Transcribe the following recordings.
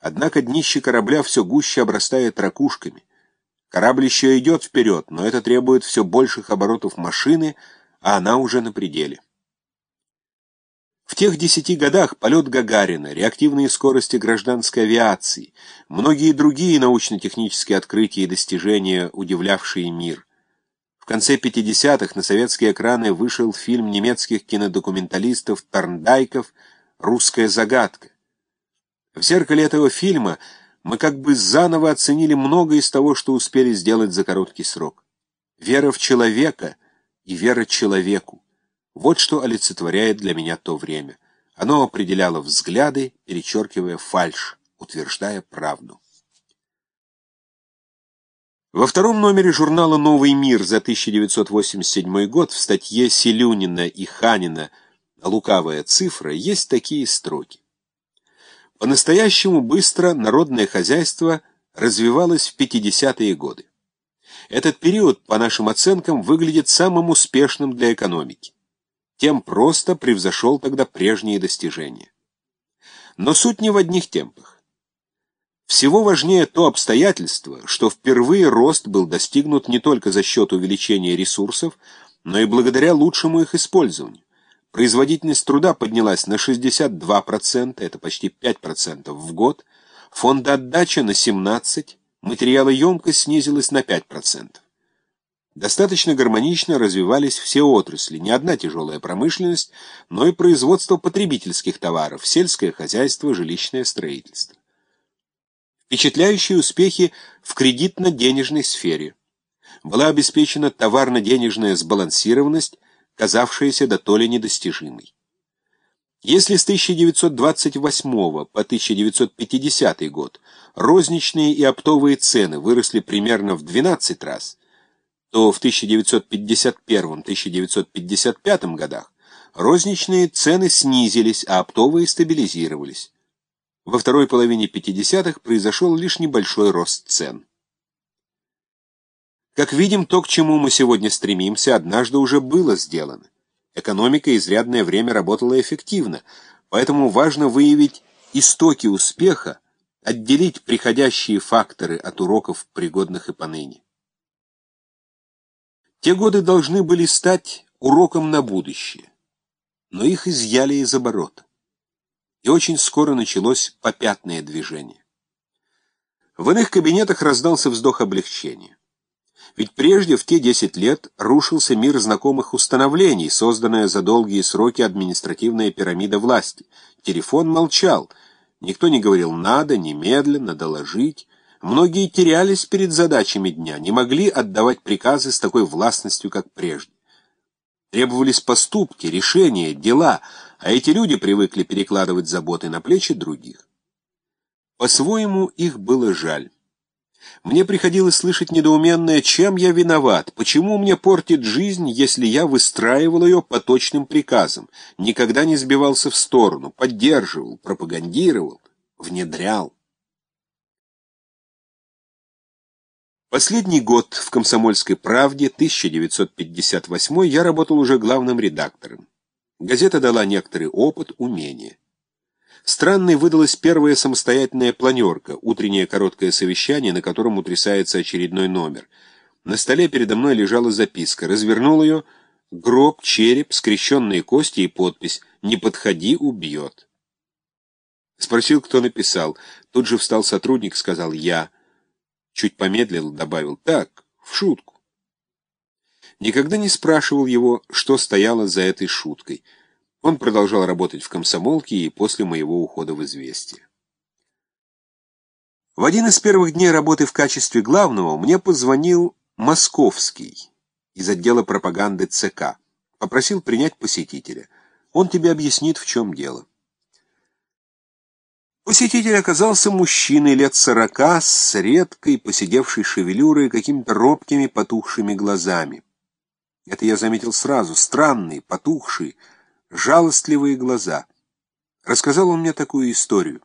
Однако днище корабля все гуще обрастает ракушками. Корабль еще идет вперед, но это требует все больших оборотов машины, а она уже на пределе. В тех десяти годах полет Гагарина, реактивные скорости гражданской авиации, многие другие научно-технические открытия и достижения, удивлявшие мир. В конце 50-х на советские экраны вышел фильм немецких кинодокументалистов Тарндайков «Русская загадка». В зеркале этого фильма мы как бы заново оценили многое из того, что успели сделать за короткий срок. Вера в человека и вера человеку. Вот что олицетворяет для меня то время. Оно определяло взгляды, перечеркивая фальшь, утверждая правду. Во втором номере журнала «Новый мир» за 1987 год в статье Селюнина и Ханина «Лукавая цифра» есть такие строки. По-настоящему быстро народное хозяйство развивалось в 50-е годы. Этот период, по нашим оценкам, выглядит самым успешным для экономики. Тем просто превзошел тогда прежние достижения. Но суть не в одних темпах. Всего важнее то обстоятельство, что впервые рост был достигнут не только за счет увеличения ресурсов, но и благодаря лучшему их использованию. Производительность труда поднялась на 62%, это почти 5% в год, фондоотдача на 17%, материалоемкость снизилась на 5%. Достаточно гармонично развивались все отрасли, не одна тяжелая промышленность, но и производство потребительских товаров, сельское хозяйство, жилищное строительство. Впечатляющие успехи в кредитно-денежной сфере. Была обеспечена товарно-денежная сбалансированность, казавшаяся до то ли недостижимой. Если с 1928 по 1950 год розничные и оптовые цены выросли примерно в 12 раз, то в 1951-1955 годах розничные цены снизились, а оптовые стабилизировались. Во второй половине 50-х произошел лишь небольшой рост цен. Как видим, то, к чему мы сегодня стремимся, однажды уже было сделано. Экономика изрядное время работала эффективно, поэтому важно выявить истоки успеха, отделить приходящие факторы от уроков, пригодных и поныне. Те годы должны были стать уроком на будущее, но их изъяли из оборота. И очень скоро началось попятное движение. В иных кабинетах раздался вздох облегчения. Ведь прежде, в те 10 лет, рушился мир знакомых установлений, созданная за долгие сроки административная пирамида власти. Телефон молчал. Никто не говорил «надо», «немедленно», «доложить». Многие терялись перед задачами дня, не могли отдавать приказы с такой властностью, как прежде. Требовались поступки, решения, дела, а эти люди привыкли перекладывать заботы на плечи других. По-своему их было жаль. Мне приходилось слышать недоуменное, чем я виноват, почему мне портит жизнь, если я выстраивал ее по точным приказам, никогда не сбивался в сторону, поддерживал, пропагандировал, внедрял. Последний год в «Комсомольской правде» 1958 я работал уже главным редактором. Газета дала некоторый опыт, умение. Странной выдалась первая самостоятельная планерка, утреннее короткое совещание, на котором утрясается очередной номер. На столе передо мной лежала записка. Развернул ее, гроб, череп, скрещенные кости и подпись «Не подходи, убьет». Спросил, кто написал. Тут же встал сотрудник, сказал «Я». Чуть помедлил, добавил «Так, в шутку». Никогда не спрашивал его, что стояло за этой шуткой — он продолжал работать в комсомолке и после моего ухода в известие. В один из первых дней работы в качестве главного мне позвонил Московский из отдела пропаганды ЦК. Попросил принять посетителя. Он тебе объяснит, в чем дело. Посетитель оказался мужчиной лет сорока с редкой, посидевшей шевелюрой и какими-то робкими, потухшими глазами. Это я заметил сразу, странный, потухший, жалостливые глаза. Рассказал он мне такую историю.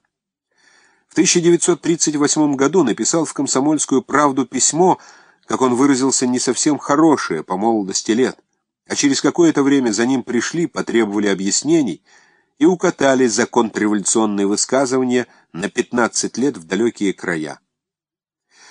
В 1938 году написал в «Комсомольскую правду» письмо, как он выразился, не совсем хорошее, по молодости лет. А через какое-то время за ним пришли, потребовали объяснений и укатали за контрреволюционные высказывания на 15 лет в далекие края.